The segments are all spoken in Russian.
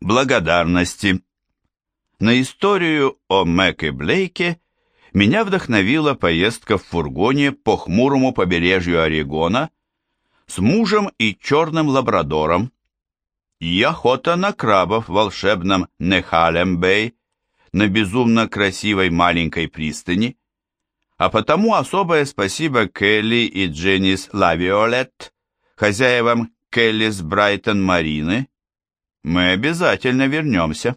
Благодарности. На историю о Мэк и Блейке меня вдохновила поездка в фургоне по хмурому побережью Орегона с мужем и черным лабрадором, и охота на крабов в волшебном Нехалем-Бэй, на безумно красивой маленькой пристани, а потому особое спасибо Келли и Дженнис Лавиолет, хозяевам Келлис Брайтон Марины, мы обязательно вернемся.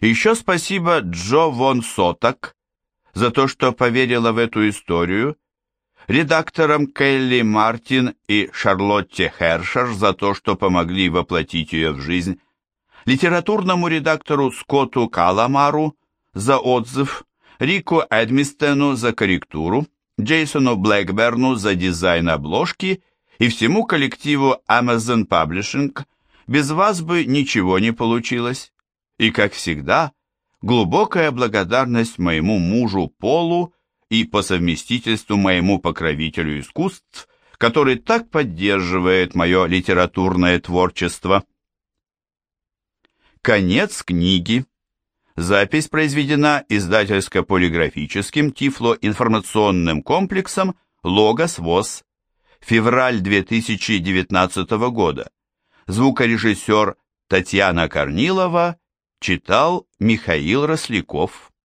Еще спасибо Джо Вон Сотак за то, что поверила в эту историю, редакторам Келли Мартин и Шарлотте Хершер за то, что помогли воплотить ее в жизнь, литературному редактору Скотту Каламару за отзыв, Рику Эдмистену за корректуру, Джейсону Блэкберну за дизайн обложки и всему коллективу Amazon Publishing – без вас бы ничего не получилось. И, как всегда, глубокая благодарность моему мужу Полу и по совместительству моему покровителю искусств, который так поддерживает мое литературное творчество. Конец книги. Запись произведена издательско-полиграфическим тифлоинформационным комплексом «Логос ВОЗ». Февраль 2019 года звукорежиссер Татьяна Корнилова читал Михаил Росляков.